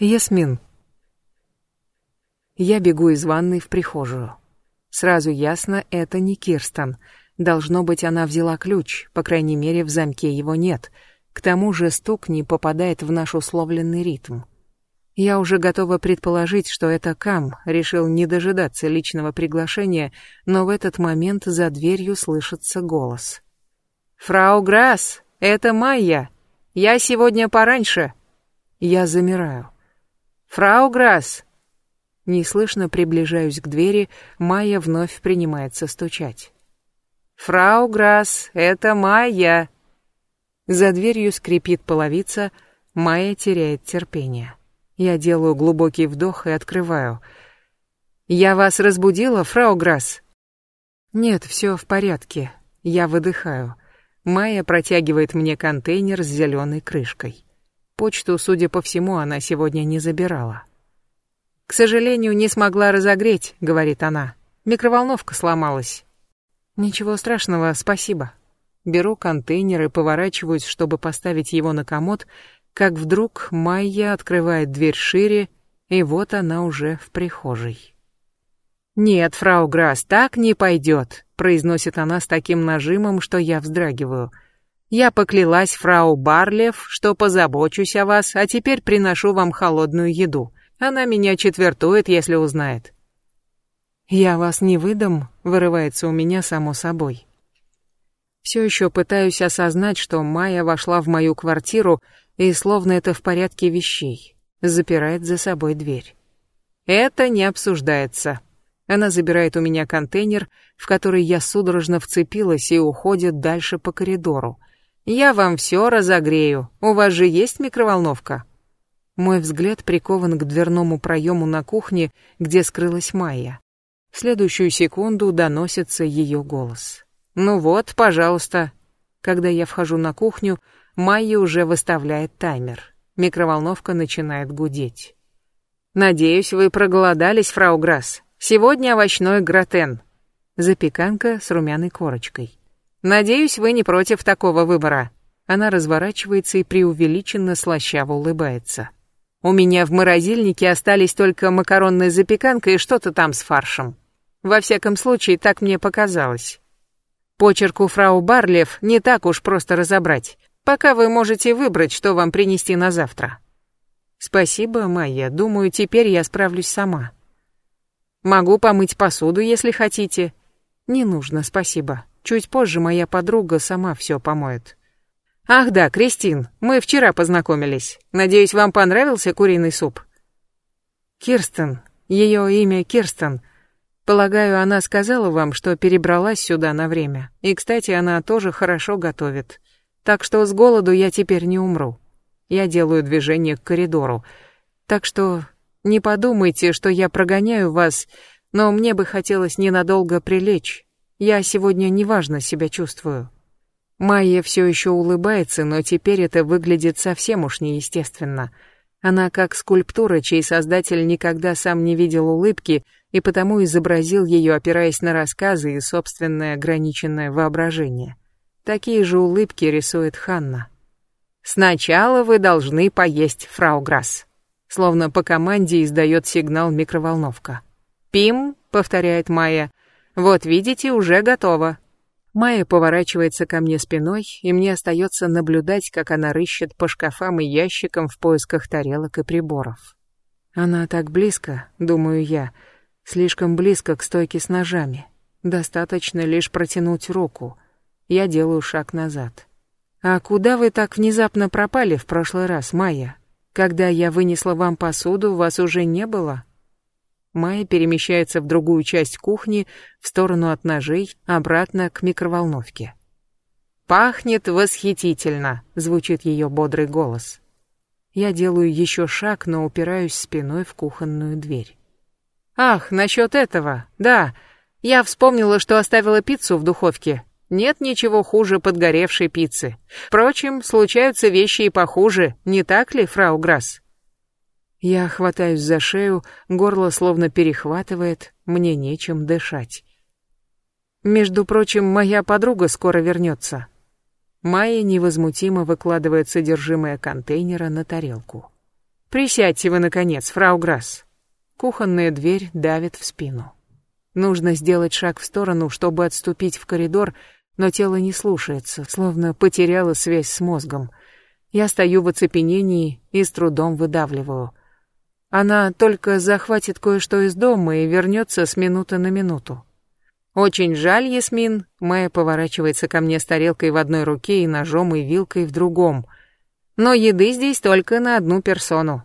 Ясмин. Я бегу из ванной в прихожую. Сразу ясно, это не Кирстен. Должно быть, она взяла ключ, по крайней мере, в замке его нет. К тому же стук не попадает в наш условленный ритм. Я уже готова предположить, что это Кам решил не дожидаться личного приглашения, но в этот момент за дверью слышится голос. «Фрау Грасс, это Майя. Я сегодня пораньше». Я замираю. «Фрау Грасс, Неслышно приближаюсь к двери, Майя вновь принимается стучать. «Фрау Грасс, это Майя!» За дверью скрипит половица, Майя теряет терпение. Я делаю глубокий вдох и открываю. «Я вас разбудила, фрау Грасс?» «Нет, все в порядке». Я выдыхаю. Майя протягивает мне контейнер с зеленой крышкой. Почту, судя по всему, она сегодня не забирала. «К сожалению, не смогла разогреть», — говорит она. «Микроволновка сломалась». «Ничего страшного, спасибо». Беру контейнер и поворачиваюсь, чтобы поставить его на комод, как вдруг Майя открывает дверь шире, и вот она уже в прихожей. «Нет, фрау Грасс, так не пойдет», — произносит она с таким нажимом, что я вздрагиваю. «Я поклялась фрау Барлев, что позабочусь о вас, а теперь приношу вам холодную еду. Она меня четвертует, если узнает. «Я вас не выдам», — вырывается у меня само собой. Все еще пытаюсь осознать, что Майя вошла в мою квартиру, и словно это в порядке вещей, запирает за собой дверь. Это не обсуждается. Она забирает у меня контейнер, в который я судорожно вцепилась и уходит дальше по коридору. «Я вам все разогрею. У вас же есть микроволновка?» Мой взгляд прикован к дверному проему на кухне, где скрылась Майя. В следующую секунду доносится ее голос. «Ну вот, пожалуйста». Когда я вхожу на кухню, Майя уже выставляет таймер. Микроволновка начинает гудеть. «Надеюсь, вы проголодались, фрау Грасс. Сегодня овощной гратен». Запеканка с румяной корочкой. «Надеюсь, вы не против такого выбора». Она разворачивается и преувеличенно слащаво улыбается. У меня в морозильнике остались только макаронная запеканка и что-то там с фаршем. Во всяком случае, так мне показалось. Почерк у фрау Барлев не так уж просто разобрать. Пока вы можете выбрать, что вам принести на завтра. Спасибо, Майя. Думаю, теперь я справлюсь сама. Могу помыть посуду, если хотите. Не нужно, спасибо. Чуть позже моя подруга сама все помоет. Ах да, Кристин, мы вчера познакомились. Надеюсь, вам понравился куриный суп. Кирстен, ее имя Кирстен. Полагаю, она сказала вам, что перебралась сюда на время. И, кстати, она тоже хорошо готовит. Так что с голоду я теперь не умру. Я делаю движение к коридору. Так что не подумайте, что я прогоняю вас, но мне бы хотелось ненадолго прилечь. Я сегодня неважно себя чувствую. Майя все еще улыбается, но теперь это выглядит совсем уж неестественно. Она как скульптура, чей создатель никогда сам не видел улыбки и потому изобразил ее, опираясь на рассказы и собственное ограниченное воображение. Такие же улыбки рисует Ханна. «Сначала вы должны поесть, фрау Грасс», словно по команде издает сигнал микроволновка. «Пим», — повторяет Майя, — «вот видите, уже готово. Майя поворачивается ко мне спиной, и мне остается наблюдать, как она рыщет по шкафам и ящикам в поисках тарелок и приборов. Она так близко, думаю я, слишком близко к стойке с ножами. Достаточно лишь протянуть руку. Я делаю шаг назад. «А куда вы так внезапно пропали в прошлый раз, Майя? Когда я вынесла вам посуду, вас уже не было?» Майя перемещается в другую часть кухни, в сторону от ножей, обратно к микроволновке. «Пахнет восхитительно», — звучит ее бодрый голос. Я делаю еще шаг, но упираюсь спиной в кухонную дверь. «Ах, насчет этого, да. Я вспомнила, что оставила пиццу в духовке. Нет ничего хуже подгоревшей пиццы. Впрочем, случаются вещи и похуже, не так ли, фрау Грасс?» Я хватаюсь за шею, горло словно перехватывает, мне нечем дышать. Между прочим, моя подруга скоро вернется. Майя невозмутимо выкладывает содержимое контейнера на тарелку. Присядьте вы, наконец, фрау Грасс. Кухонная дверь давит в спину. Нужно сделать шаг в сторону, чтобы отступить в коридор, но тело не слушается, словно потеряло связь с мозгом. Я стою в оцепенении и с трудом выдавливаю. Она только захватит кое-что из дома и вернется с минуты на минуту. «Очень жаль, Ясмин», — Майя поворачивается ко мне с тарелкой в одной руке и ножом и вилкой в другом. «Но еды здесь только на одну персону.